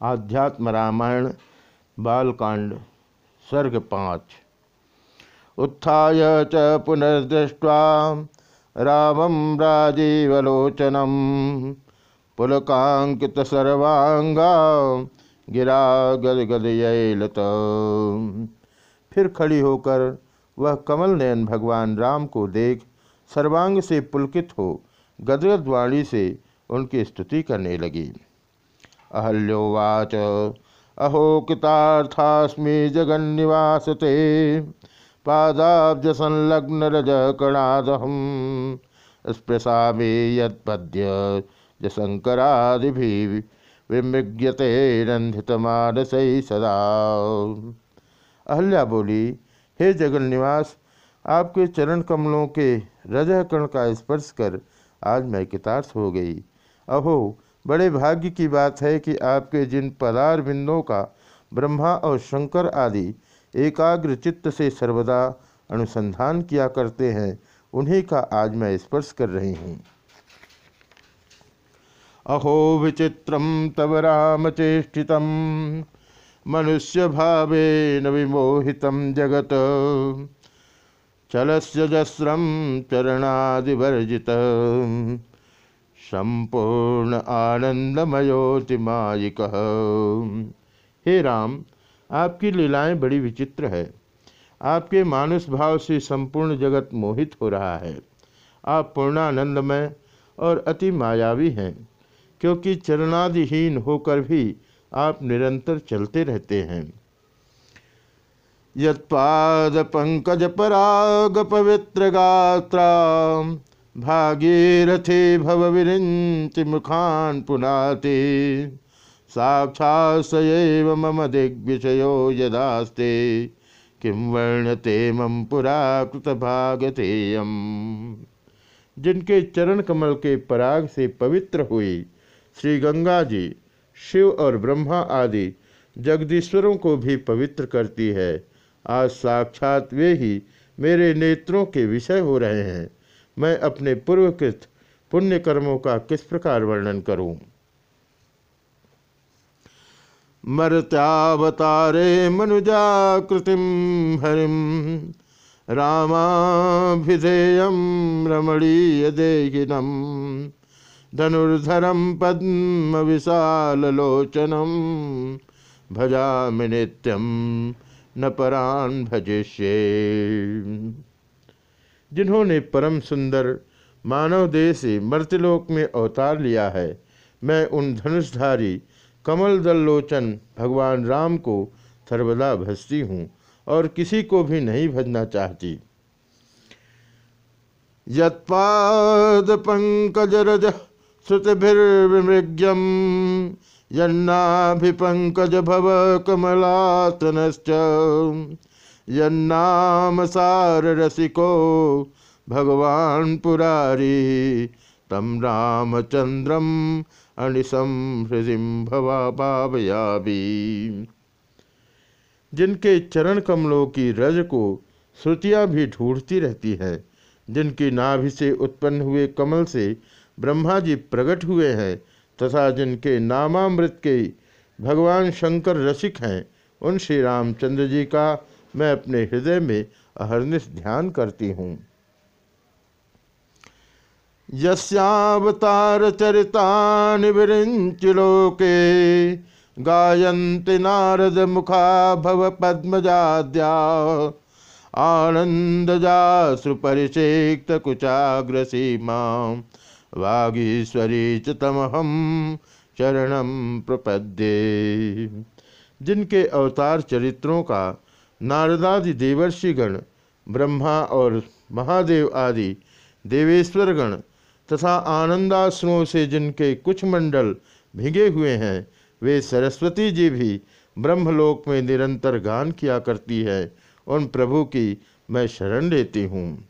आध्यात्म रामायण, बालकांड सर्ग पाँच उत्थाय च पुनर्दृष्ट्वा रामं राजीवलोचनं पुलकांकित सर्वांगा गिरा गदगदयलत। फिर खड़ी होकर वह कमल नयन भगवान राम को देख सर्वांग से पुलकित हो गदगद वाणी से उनकी स्तुति करने लगी। अहल्योवाच अहो कृतार्थास्मि जगन्निवास ते पादाब्ज संलग्न रज कणादहम स्पृशा यद्य जशंकरादि विमृग्यते रंधित मानसई सदा। अहल्या बोली, हे जगन्निवास, आपके चरण कमलों के रजह कण का स्पर्श कर आज मैं कितार्थ हो गई। अहो बड़े भाग्य की बात है कि आपके जिन पदार बिंदों का ब्रह्मा और शंकर आदि एकाग्र चित्त से सर्वदा अनुसंधान किया करते हैं, उन्हीं का आज मैं स्पर्श कर रही हूँ। अहो विचित्रम तव राम चेष्टित मनुष्य भावे विमोहित जगत। चलस्य जस्रम चरणादिवर्जित संपूर्ण आनंदमयोतिमायिक। हे राम, आपकी लीलाएँ बड़ी विचित्र है। आपके मानुष भाव से संपूर्ण जगत मोहित हो रहा है। आप पूर्णानंदमय और अति मायावी हैं, क्योंकि चरणादिहीन होकर भी आप निरंतर चलते रहते हैं। यत्पाद पंकज पराग पवित्र गात्रा भागीरथे भव विरिंच मुखान पुनाते। साक्षात सैव मम दिग्विषयो यदास्ते। किम वर्णते मम पुरा कृत भागतेयम जिनके चरण कमल के पराग से पवित्र हुई श्री गंगा जी, शिव और ब्रह्मा आदि जगदीश्वरों को भी पवित्र करती है। आज साक्षात वे ही मेरे नेत्रों के विषय हो रहे हैं। मैं अपने पूर्वकृत पुण्य कर्मों का किस प्रकार वर्णन करूँ? मरत्यावतारे मनुजाकृतिम हरिम रामाभिधेयम रमणीय देहिनम धनुर्धरम पद्म विशालोचनम भजा नित्यम न परान भजिष्ये। जिन्होंने परम सुंदर मानव देह से मर्तलोक में अवतार लिया है, मैं उन धनुषधारी कमल दल लोचन भगवान राम को सर्वदा भजती हूँ और किसी को भी नहीं भजना चाहती। यत्पाद पंकज रज श्रुतिभिर्विमृग्यम, यन्नाभिपंकज भव कमलातनश्च यन्नाम सार रसिको भगवान पुरारी तम रामचंद्रम अनिसम हृदय भवा जिनके चरण कमलों की रज को श्रुतियाँ भी ढूंढती रहती हैं, जिनकी नाभि से उत्पन्न हुए कमल से ब्रह्मा जी प्रकट हुए हैं, तथा जिनके नामामृत के भगवान शंकर रसिक हैं, उन श्री रामचंद्र जी का मैं अपने हृदय में अहरनिश ध्यान करती हूँ। यस्यावतार चरिता विरिंचलोके गायन्ति नारद मुखा भव पद्मजाद्या कुचाग्रसीमा वागीश्वरी च तमहम चरणम प्रपद्ये। जिनके अवतार चरित्रों का नारदादि, देवर्षिगण, ब्रह्मा और महादेव आदि देवेश्वरगण तथा आनंदाश्रुओं से जिनके कुछ मंडल भिगे हुए हैं, वे सरस्वती जी भी ब्रह्मलोक में निरंतर गान किया करती है। उन प्रभु की मैं शरण लेती हूँ।